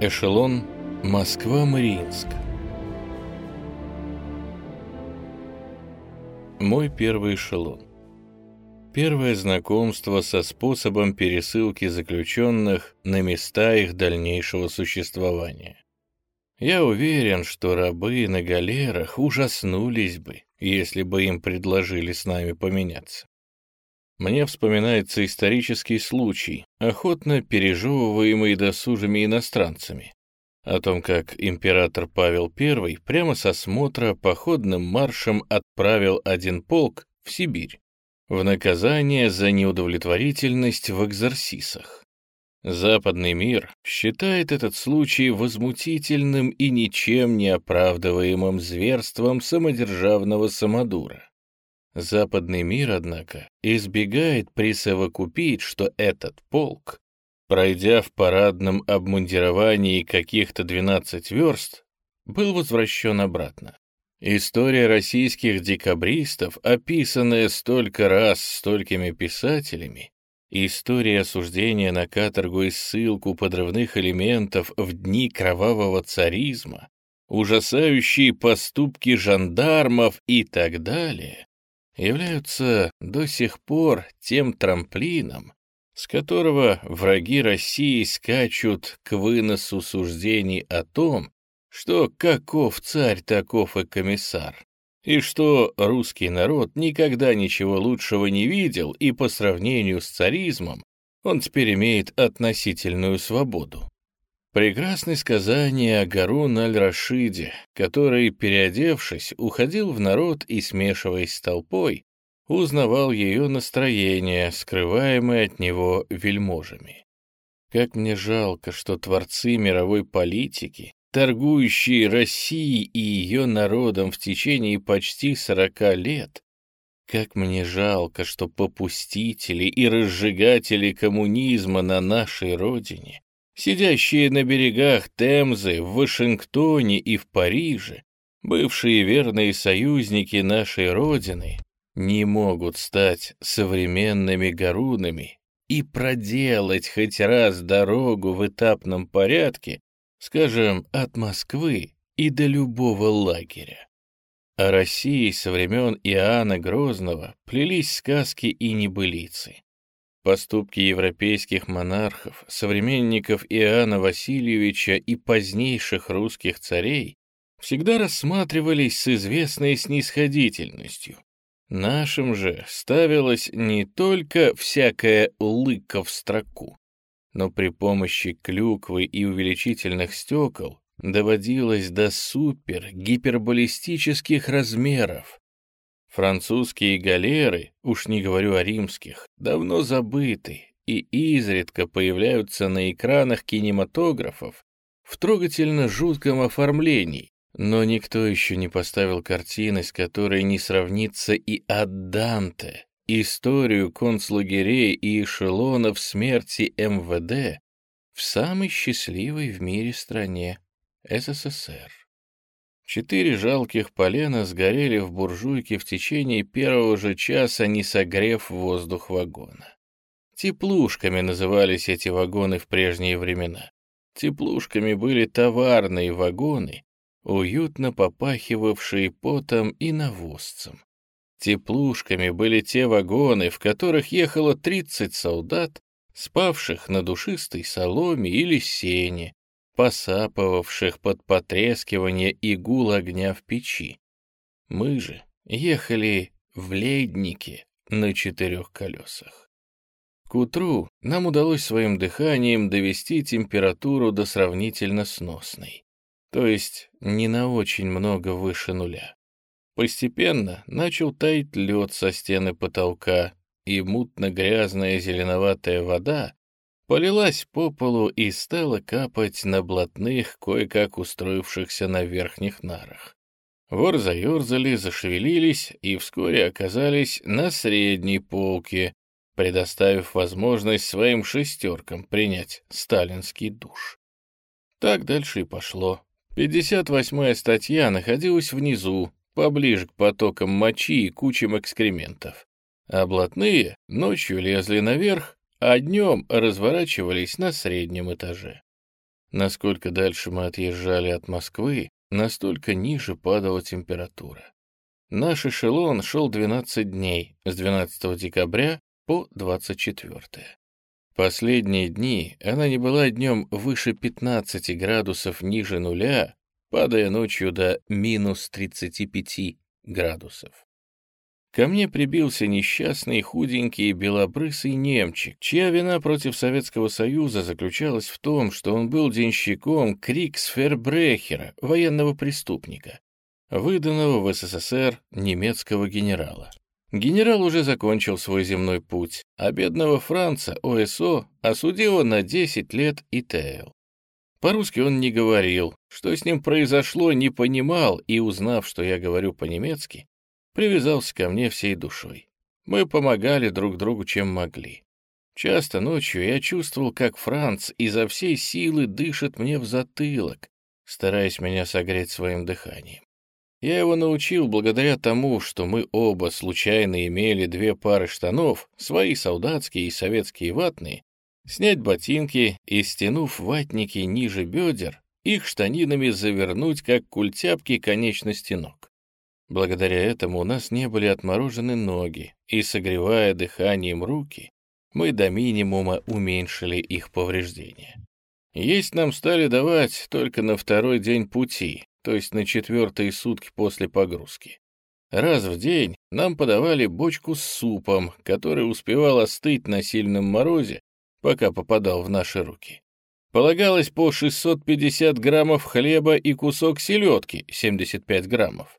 Эшелон Москва-Мариинск. Мой первый эшелон. Первое знакомство со способом пересылки заключенных на места их дальнейшего существования. Я уверен, что рабы на галерах ужаснулись бы, если бы им предложили с нами поменяться. Мне вспоминается исторический случай, охотно пережевываемый досужими иностранцами, о том, как император Павел I прямо со смотра походным маршем отправил один полк в Сибирь в наказание за неудовлетворительность в экзорсисах. Западный мир считает этот случай возмутительным и ничем не оправдываемым зверством самодержавного самодура. Западный мир, однако, избегает присовокупить, что этот полк, пройдя в парадном обмундировании каких-то 12 верст, был возвращен обратно. История российских декабристов, описанная столько раз столькими писателями, история осуждения на каторгу и ссылку подрывных элементов в дни кровавого царизма, ужасающие поступки жандармов и так далее, являются до сих пор тем трамплином, с которого враги России скачут к выносу суждений о том, что каков царь, таков и комиссар, и что русский народ никогда ничего лучшего не видел, и по сравнению с царизмом он теперь имеет относительную свободу. Прекрасное сказание о Гарун аль-Рашиде, который, переодевшись, уходил в народ и, смешиваясь с толпой, узнавал ее настроение, скрываемое от него вельможами. Как мне жалко, что творцы мировой политики, торгующие Россией и ее народом в течение почти сорока лет, как мне жалко, что попустители и разжигатели коммунизма на нашей родине сидящие на берегах Темзы, в Вашингтоне и в Париже, бывшие верные союзники нашей Родины, не могут стать современными гарунами и проделать хоть раз дорогу в этапном порядке, скажем, от Москвы и до любого лагеря. О России со времен Иоанна Грозного плелись сказки и небылицы. Поступки европейских монархов, современников Иоанна Васильевича и позднейших русских царей всегда рассматривались с известной снисходительностью. Нашим же ставилось не только всякое лыко в строку, но при помощи клюквы и увеличительных стекол доводилось до супер-гиперболистических размеров, Французские галеры, уж не говорю о римских, давно забыты и изредка появляются на экранах кинематографов в трогательно жутком оформлении, но никто еще не поставил картины, с которой не сравнится и от Данте, историю концлагерей и эшелонов смерти МВД в самой счастливой в мире стране СССР. Четыре жалких полена сгорели в буржуйке в течение первого же часа, не согрев воздух вагона. Теплушками назывались эти вагоны в прежние времена. Теплушками были товарные вагоны, уютно попахивавшие потом и навозцем. Теплушками были те вагоны, в которых ехало 30 солдат, спавших на душистой соломе или сене, посапывавших под потрескивание и гул огня в печи. Мы же ехали в леднике на четырех колесах. К утру нам удалось своим дыханием довести температуру до сравнительно сносной, то есть не на очень много выше нуля. Постепенно начал таять лед со стены потолка, и мутно-грязная зеленоватая вода полилась по полу и стала капать на блатных, кое-как устроившихся на верхних нарах. Вор заерзали, зашевелились и вскоре оказались на средней полке, предоставив возможность своим шестеркам принять сталинский душ. Так дальше и пошло. 58-я статья находилась внизу, поближе к потокам мочи и кучам экскрементов. А блатные ночью лезли наверх, а днем разворачивались на среднем этаже. Насколько дальше мы отъезжали от Москвы, настолько ниже падала температура. Наш эшелон шел 12 дней, с 12 декабря по 24. Последние дни она не была днем выше 15 градусов ниже нуля, падая ночью до минус 35 градусов. Ко мне прибился несчастный худенький белобрысый немчик, чья вина против Советского Союза заключалась в том, что он был денщиком Криксфербрехера, военного преступника, выданного в СССР немецкого генерала. Генерал уже закончил свой земной путь, а бедного Франца ОСО осудило на 10 лет ИТЛ. По-русски он не говорил, что с ним произошло, не понимал, и, узнав, что я говорю по-немецки, привязался ко мне всей душой. Мы помогали друг другу, чем могли. Часто ночью я чувствовал, как Франц изо всей силы дышит мне в затылок, стараясь меня согреть своим дыханием. Я его научил благодаря тому, что мы оба случайно имели две пары штанов, свои солдатские и советские ватные, снять ботинки и, стянув ватники ниже бедер, их штанинами завернуть, как культяпки, конечности ног. Благодаря этому у нас не были отморожены ноги, и, согревая дыханием руки, мы до минимума уменьшили их повреждения. Есть нам стали давать только на второй день пути, то есть на четвертые сутки после погрузки. Раз в день нам подавали бочку с супом, который успевал остыть на сильном морозе, пока попадал в наши руки. Полагалось по 650 граммов хлеба и кусок селедки, 75 граммов.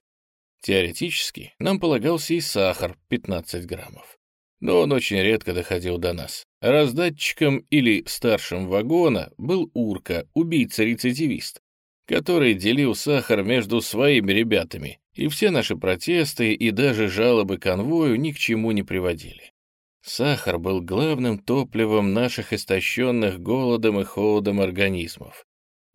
Теоретически нам полагался и сахар, 15 граммов. Но он очень редко доходил до нас. Раздатчиком или старшим вагона был Урка, убийца-рецидивист, который делил сахар между своими ребятами, и все наши протесты и даже жалобы конвою ни к чему не приводили. Сахар был главным топливом наших истощенных голодом и холодом организмов.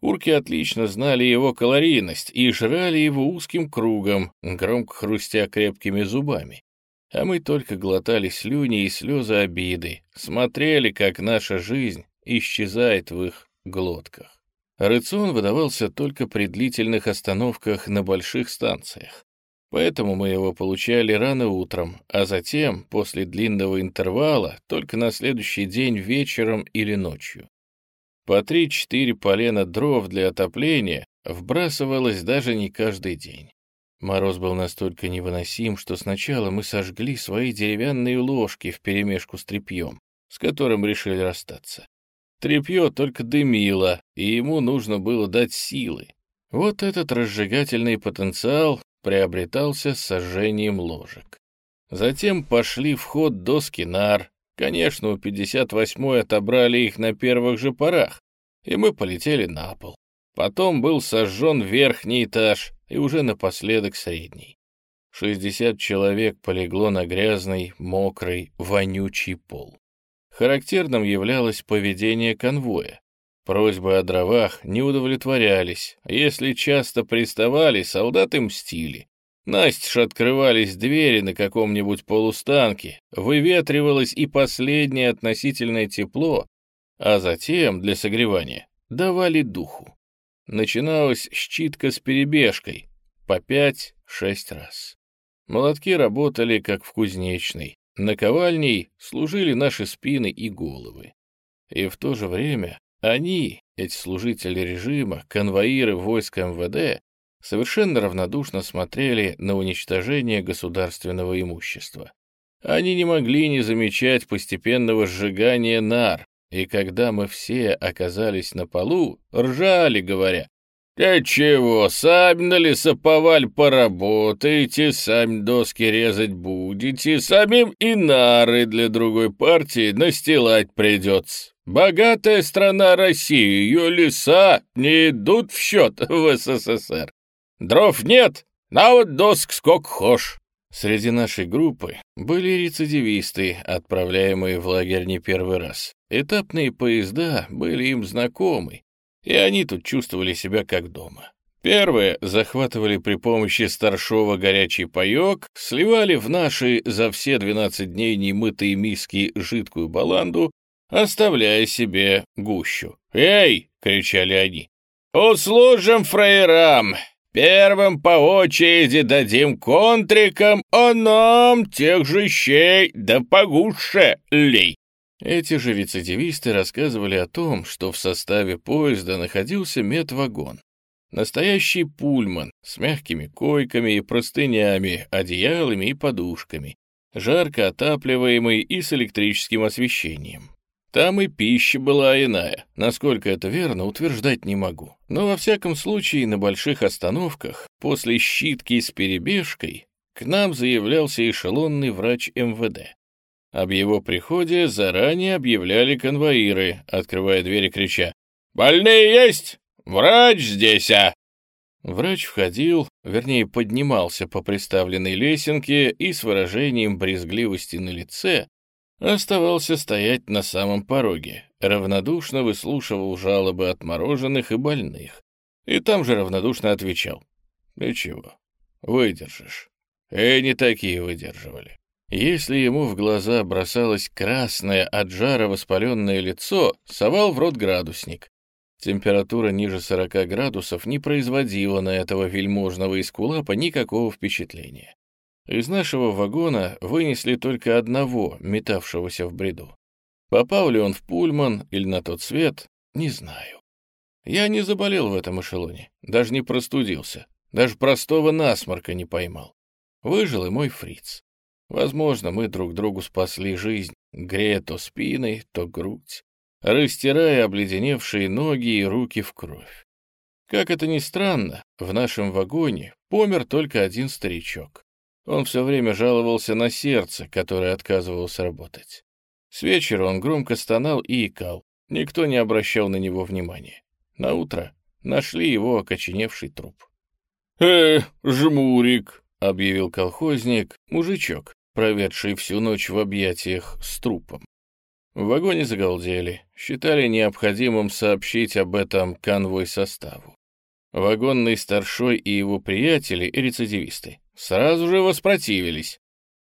Урки отлично знали его калорийность и жрали его узким кругом, громко хрустя крепкими зубами. А мы только глотали слюни и слезы обиды, смотрели, как наша жизнь исчезает в их глотках. Рацион выдавался только при длительных остановках на больших станциях. Поэтому мы его получали рано утром, а затем, после длинного интервала, только на следующий день вечером или ночью. По три-четыре полена дров для отопления вбрасывалось даже не каждый день. Мороз был настолько невыносим, что сначала мы сожгли свои деревянные ложки вперемешку с тряпьем, с которым решили расстаться. Трепье только дымило, и ему нужно было дать силы. Вот этот разжигательный потенциал приобретался с сожжением ложек. Затем пошли в ход доски нар. Конечно, у 58-й отобрали их на первых же порах, и мы полетели на пол. Потом был сожжен верхний этаж и уже напоследок средний. 60 человек полегло на грязный, мокрый, вонючий пол. Характерным являлось поведение конвоя. Просьбы о дровах не удовлетворялись. Если часто приставали, солдаты мстили. Настежь открывались двери на каком-нибудь полустанке, выветривалось и последнее относительное тепло, а затем, для согревания, давали духу. Начиналась щитка с перебежкой, по пять-шесть раз. Молотки работали, как в кузнечной. Наковальней служили наши спины и головы. И в то же время они, эти служители режима, конвоиры войск МВД, совершенно равнодушно смотрели на уничтожение государственного имущества. Они не могли не замечать постепенного сжигания нар, и когда мы все оказались на полу, ржали, говоря, «Ты чего, сами на лесоповаль поработаете, сами доски резать будете, самим и нары для другой партии настилать придется. Богатая страна Россия, ее леса не идут в счет в СССР. Дров нет, а вот доск сколько хошь». Среди нашей группы были рецидивисты, отправляемые в лагерь не первый раз. Этапные поезда были им знакомы, и они тут чувствовали себя как дома. Первые захватывали при помощи старшего горячий паек, сливали в наши за все 12 дней немытые миски жидкую баланду, оставляя себе гущу. «Эй, кричали они. «Услужим фраерам! Первым по очереди дадим контрикам, а нам тех же щей да погуще лей!» Эти же рецидивисты рассказывали о том, что в составе поезда находился медвагон. Настоящий пульман с мягкими койками и простынями, одеялами и подушками, жарко отапливаемый и с электрическим освещением. Там и пища была иная. Насколько это верно, утверждать не могу. Но во всяком случае на больших остановках, после щитки с перебежкой, к нам заявлялся эшелонный врач МВД. Об его приходе заранее объявляли конвоиры, открывая двери крича «Больные есть! Врач здесь, а!» Врач входил, вернее, поднимался по приставленной лесенке и с выражением брезгливости на лице оставался стоять на самом пороге, равнодушно выслушивал жалобы отмороженных и больных, и там же равнодушно отвечал «Ты чего? Выдержишь». И не такие выдерживали. Если ему в глаза бросалось красное от жара воспаленное лицо, совал в рот градусник. Температура ниже 40 градусов не производила на этого вельможного эскулапа никакого впечатления. Из нашего вагона вынесли только одного, метавшегося в бреду. Попал ли он в пульман или на тот свет, не знаю. Я не заболел в этом эшелоне, даже не простудился, даже простого насморка не поймал. Выжил и мой фриц. Возможно, мы друг другу спасли жизнь, грея то спиной, то грудь, растирая обледеневшие ноги и руки в кровь. Как это ни странно, в нашем вагоне помер только один старичок. Он все время жаловался на сердце, которое отказывалось работать. С вечера он громко стонал и икал. Никто не обращал на него внимания. На утро нашли его окоченевший труп. «Э, жмурик!» — объявил колхозник, мужичок, проведший всю ночь в объятиях с трупом. В вагоне загалдели, считали необходимым сообщить об этом конвой составу. Вагонный старшой и его приятели, рецидивисты, сразу же воспротивились.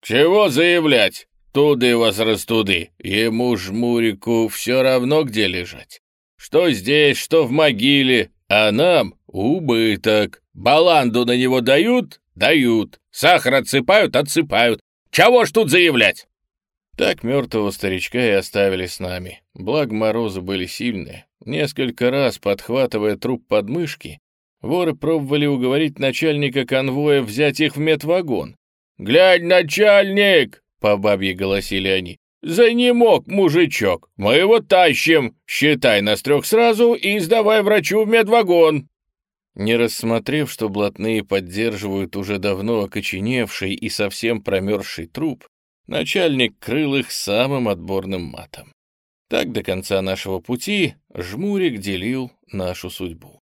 «Чего заявлять? Туды вас растуды, ему жмурику все равно где лежать. Что здесь, что в могиле, а нам убыток. Баланду на него дают? Дают. Сахар отсыпают? Отсыпают. Чего ж тут заявлять?» Так мертвого старичка и оставили с нами. Благо морозы были сильные. Несколько раз, подхватывая труп под мышки, воры пробовали уговорить начальника конвоя взять их в медвагон. «Глянь, начальник!» — по бабье голосили они. «Занемог, мужичок! Мы его тащим! Считай нас трех сразу и сдавай врачу в медвагон!» Не рассмотрев, что блатные поддерживают уже давно окоченевший и совсем промерзший труп, начальник крыл их самым отборным матом. Так до конца нашего пути Жмурик делил нашу судьбу.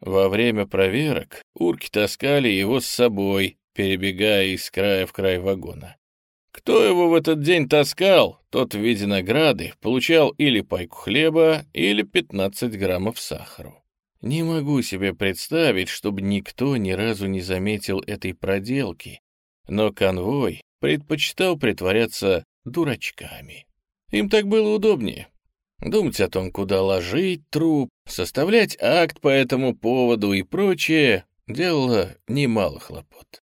Во время проверок урки таскали его с собой, перебегая из края в край вагона. Кто его в этот день таскал, тот в виде награды получал или пайку хлеба, или 15 граммов сахару. Не могу себе представить, чтобы никто ни разу не заметил этой проделки, но конвой предпочитал притворяться дурачками. Им так было удобнее. Думать о том, куда ложить труп, составлять акт по этому поводу и прочее, делало немало хлопот.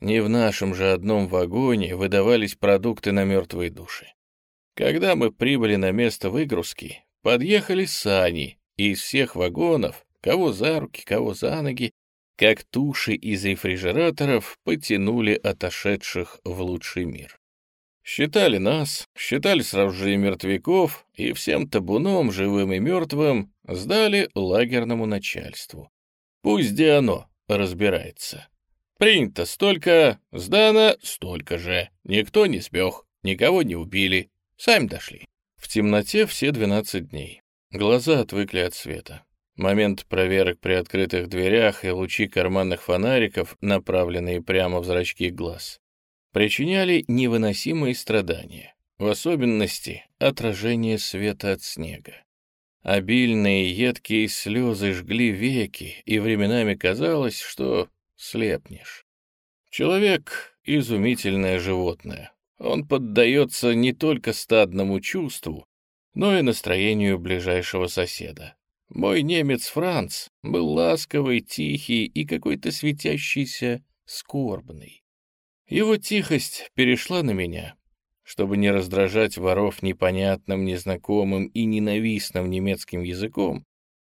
Не в нашем же одном вагоне выдавались продукты на мертвые души. Когда мы прибыли на место выгрузки, подъехали сани, и из всех вагонов кого за руки, кого за ноги, как туши из рефрижераторов потянули отошедших в лучший мир. Считали нас, считали сразу же и мертвяков, и всем табуном, живым и мертвым, сдали лагерному начальству. Пусть где оно разбирается. Принято столько, сдано столько же. Никто не сбег, никого не убили, сами дошли. В темноте все 12 дней. Глаза отвыкли от света. Момент проверок при открытых дверях и лучи карманных фонариков, направленные прямо в зрачки глаз, причиняли невыносимые страдания, в особенности отражение света от снега. Обильные едкие слезы жгли веки, и временами казалось, что слепнешь. Человек — изумительное животное. Он поддается не только стадному чувству, но и настроению ближайшего соседа. Мой немец Франц был ласковый, тихий и какой-то светящийся, скорбный. Его тихость перешла на меня. Чтобы не раздражать воров непонятным, незнакомым и ненавистным немецким языком,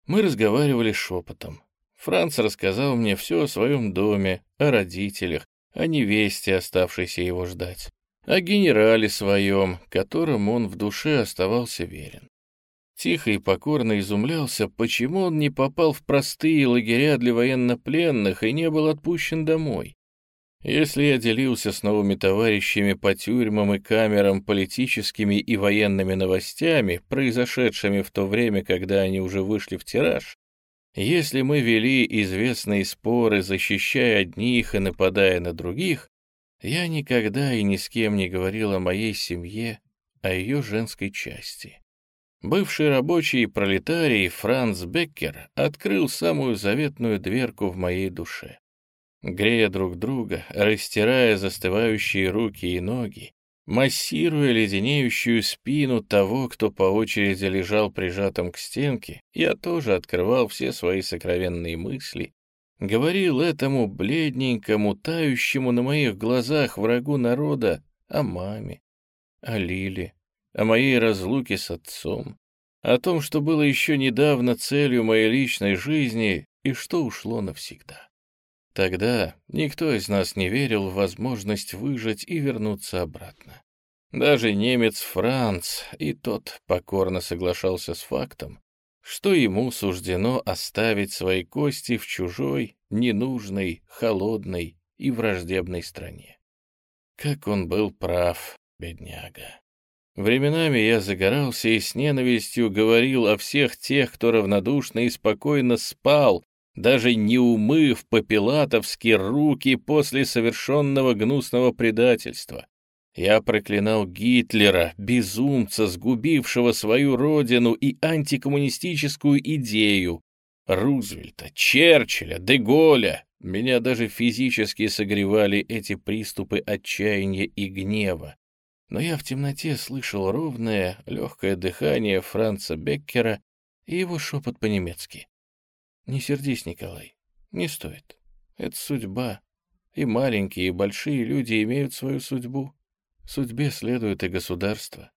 мы разговаривали шепотом. Франц рассказал мне все о своем доме, о родителях, о невесте, оставшейся его ждать, о генерале своем, которому он в душе оставался верен. Тихо и покорно изумлялся, почему он не попал в простые лагеря для военнопленных и не был отпущен домой. Если я делился с новыми товарищами по тюрьмам и камерам политическими и военными новостями, произошедшими в то время, когда они уже вышли в тираж, если мы вели известные споры, защищая одних и нападая на других, я никогда и ни с кем не говорил о моей семье, о ее женской части. Бывший рабочий пролетарий Франц Беккер открыл самую заветную дверку в моей душе. Грея друг друга, растирая застывающие руки и ноги, Массируя леденеющую спину того, кто по очереди лежал прижатым к стенке, я тоже открывал все свои сокровенные мысли, говорил этому бледненькому, тающему на моих глазах врагу народа о маме, о Лиле, о моей разлуке с отцом, о том, что было еще недавно целью моей личной жизни и что ушло навсегда. Тогда никто из нас не верил в возможность выжить и вернуться обратно. Даже немец Франц и тот покорно соглашался с фактом, что ему суждено оставить свои кости в чужой, ненужной, холодной и враждебной стране. Как он был прав, бедняга. Временами я загорался и с ненавистью говорил о всех тех, кто равнодушно и спокойно спал, даже не умыв по-пилатовски руки после совершенного гнусного предательства. Я проклинал Гитлера, безумца, сгубившего свою родину и антикоммунистическую идею, Рузвельта, Черчилля, Деголя. Меня даже физически согревали эти приступы отчаяния и гнева. Но я в темноте слышал ровное, легкое дыхание Франца Беккера и его шепот по-немецки. Не сердись, Николай, не стоит. Это судьба. И маленькие, и большие люди имеют свою судьбу. Судьбе следует и государство.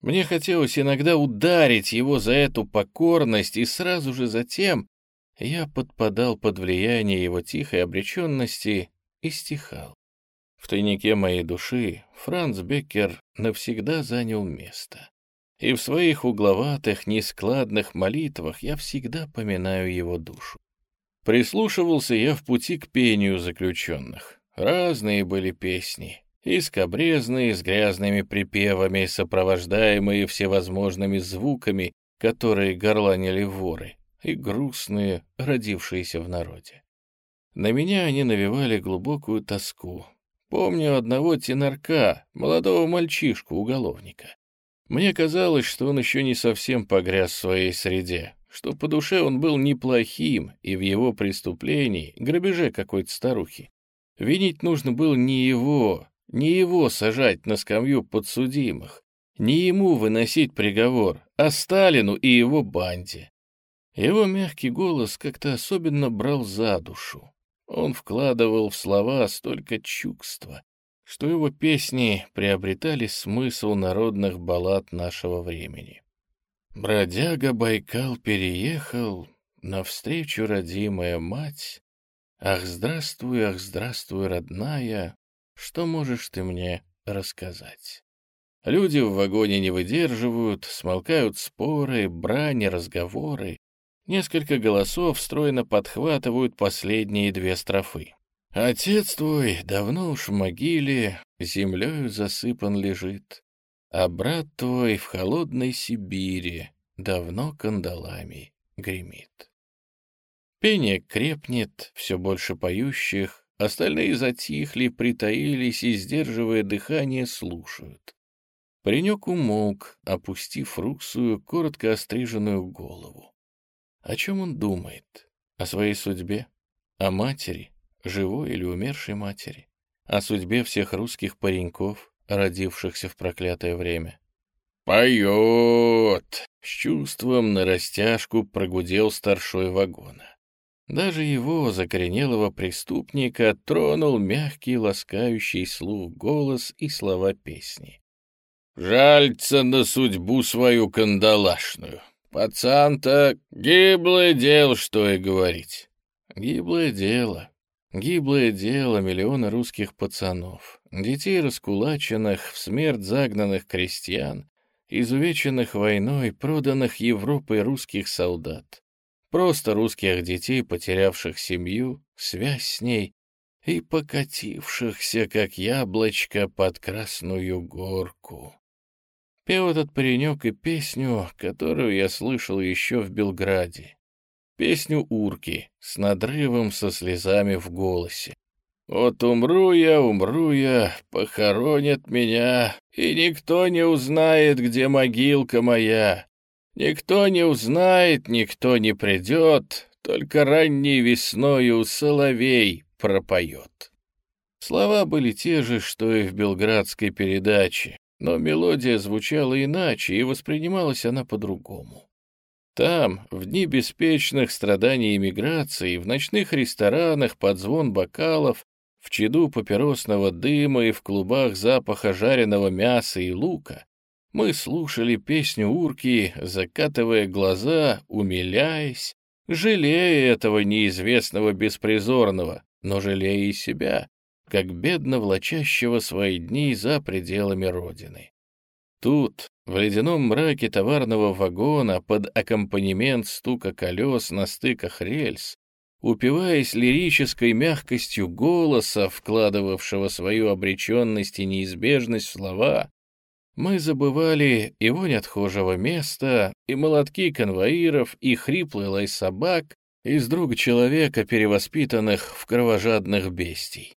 Мне хотелось иногда ударить его за эту покорность, и сразу же затем я подпадал под влияние его тихой обреченности и стихал. В тайнике моей души Франц Беккер навсегда занял место и в своих угловатых, нескладных молитвах я всегда поминаю его душу. Прислушивался я в пути к пению заключенных. Разные были песни, и скобрезные, с грязными припевами, сопровождаемые всевозможными звуками, которые горланили воры, и грустные, родившиеся в народе. На меня они навевали глубокую тоску. Помню одного тенорка, молодого мальчишку-уголовника. Мне казалось, что он еще не совсем погряз в своей среде, что по душе он был неплохим, и в его преступлении, грабеже какой-то старухи, винить нужно было не его, не его сажать на скамью подсудимых, не ему выносить приговор, а Сталину и его банде. Его мягкий голос как-то особенно брал за душу. Он вкладывал в слова столько чувства, что его песни приобретали смысл народных баллад нашего времени. Бродяга Байкал переехал, навстречу родимая мать. Ах, здравствуй, ах, здравствуй, родная, что можешь ты мне рассказать? Люди в вагоне не выдерживают, смолкают споры, брани, разговоры. Несколько голосов стройно подхватывают последние две строфы. Отец твой давно уж в могиле, землею засыпан лежит, а брат твой в холодной Сибири давно кандалами гремит. Пение крепнет, все больше поющих, остальные затихли, притаились и, сдерживая дыхание, слушают. Паренек умолк, опустив руксую, коротко остриженную голову. О чем он думает? О своей судьбе? О матери? Живой или умершей матери, о судьбе всех русских пареньков, родившихся в проклятое время. «Поет!» — с чувством на растяжку прогудел старшой вагона. Даже его, закоренелого преступника, тронул мягкий, ласкающий слух голос и слова песни. «Жальца на судьбу свою кандалашную. Пацан-то гиблое дело, что и говорить». «Гиблое дело. Гиблое дело миллиона русских пацанов, детей раскулаченных, в смерть загнанных крестьян, изувеченных войной, проданных Европой русских солдат, просто русских детей, потерявших семью, связь с ней и покатившихся, как яблочко, под Красную Горку. Пел этот паренек и песню, которую я слышал еще в Белграде. Песню урки с надрывом со слезами в голосе. Вот умру я, умру я, похоронят меня, и никто не узнает, где могилка моя. Никто не узнает, никто не придет, только ранней весною соловей пропоет. Слова были те же, что и в белградской передаче, но мелодия звучала иначе, и воспринималась она по-другому. Там, в дни беспечных страданий эмиграции, в ночных ресторанах под звон бокалов, в чаду папиросного дыма и в клубах запаха жареного мяса и лука мы слушали песню урки, закатывая глаза, умиляясь, жалея этого неизвестного беспризорного, но жалея и себя, как бедно влачащего свои дни за пределами Родины. Тут, в ледяном мраке товарного вагона, под аккомпанемент стука колес на стыках рельс, упиваясь лирической мягкостью голоса, вкладывавшего свою обреченность и неизбежность в слова, мы забывали и вонь отхожего места, и молотки конвоиров, и хриплый лай собак из друга человека, перевоспитанных в кровожадных бестий.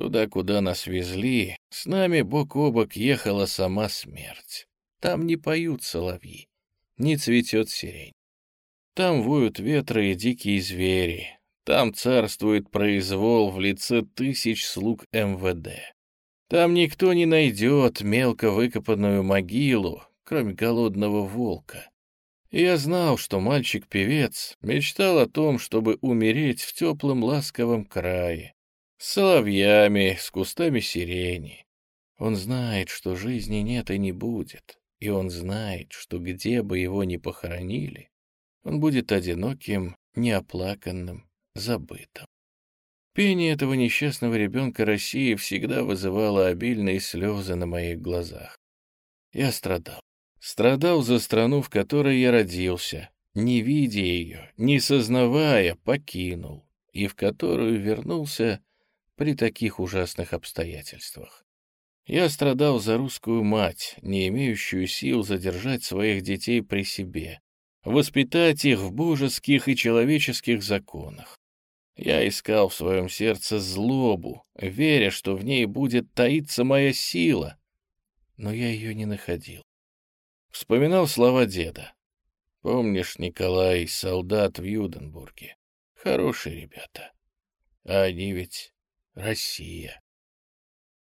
Туда, куда нас везли, с нами бок о бок ехала сама смерть. Там не поют соловьи, не цветет сирень. Там воют ветры и дикие звери. Там царствует произвол в лице тысяч слуг МВД. Там никто не найдет мелко выкопанную могилу, кроме голодного волка. Я знал, что мальчик-певец мечтал о том, чтобы умереть в теплом ласковом крае, с соловьями, с кустами сирени. Он знает, что жизни нет и не будет, и он знает, что где бы его ни похоронили, он будет одиноким, неоплаканным, забытым. Пение этого несчастного ребенка России всегда вызывало обильные слезы на моих глазах. Я страдал. Страдал за страну, в которой я родился, не видя ее, не сознавая, покинул, и в которую вернулся при таких ужасных обстоятельствах. Я страдал за русскую мать, не имеющую сил задержать своих детей при себе, воспитать их в божеских и человеческих законах. Я искал в своем сердце злобу, веря, что в ней будет таиться моя сила, но я ее не находил. Вспоминал слова деда. Помнишь, Николай, солдат в Юденбурге? Хорошие ребята. А они ведь Россия.